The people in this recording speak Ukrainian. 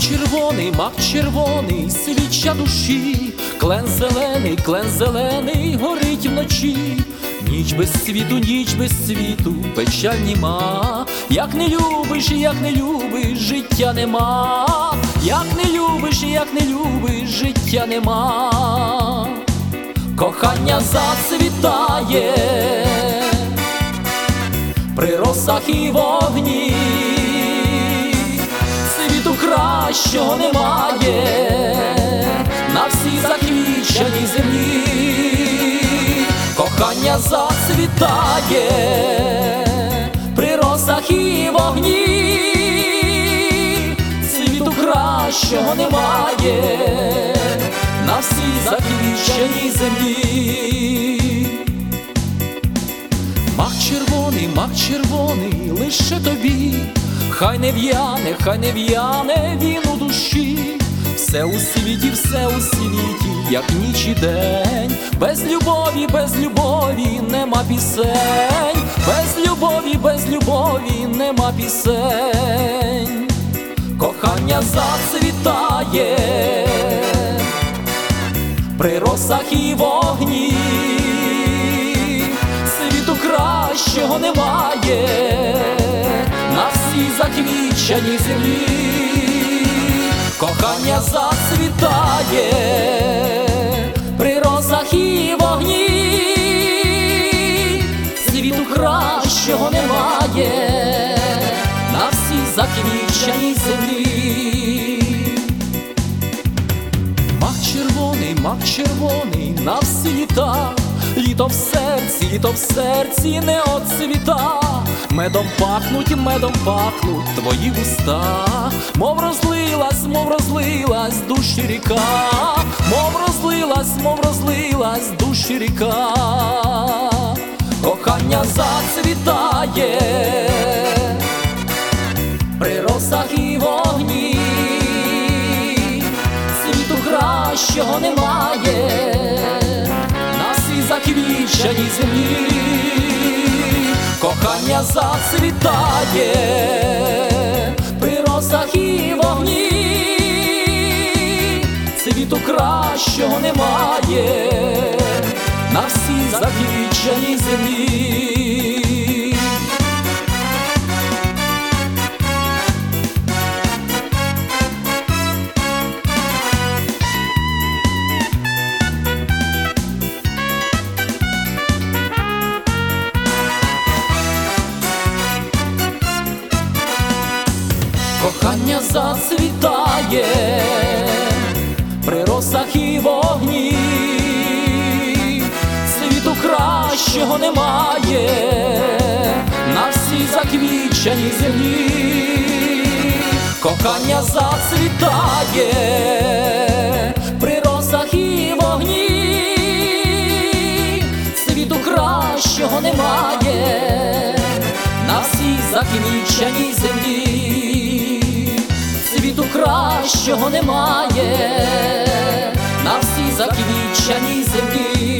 червоний, мак червоний, свіча душі, клен зелений, клен зелений, горить вночі. Ніч без світу, ніч без світу, печаль німа, як не любиш, як не любиш, життя нема, як не любиш, як не любиш, життя нема, кохання зацвітає. При росах і вогні, кращого немає. На всій заквіченій землі, кохання зацвітає. При росах і вогні, світу кращого немає. На всій заквіченій землі. Мак червоний, мак червоний, лише тобі, хай не в'яне, хай не в'яне він у душі, все у світі, все у світі, як ніч і день, без любові, без любові нема пісень, без любові, без любові нема пісень, кохання зацвітає. При росах і вогні, світу кращого немає заквіченій землі, кохання зацвітає при росах і вогні, світу кращого немає на всій заквіченій землі. Мак червоний, мак червоний на всі літа, літо в серці, літо в серці не оцвіта, медом пахнуть, медом пахнуть твої вуста, мов розлилась, мов розлилась душі ріка, мов розлилась, мов розлилась душі ріка, кохання зацвітає. При росах і вогні, світу кращого немає заквіченій землі, кохання зацвітає при росах і вогні, світу кращого немає на всій заквіченій землі. Зацвітає. При росах і вогні, світу кращого немає. На всій заквіченій землі, кохання зацвітає. При росах і вогні, світу кращого немає. На всій заквіченій землі, світу кращого немає на всій заквіченій землі.